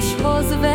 Jézushoz vezet.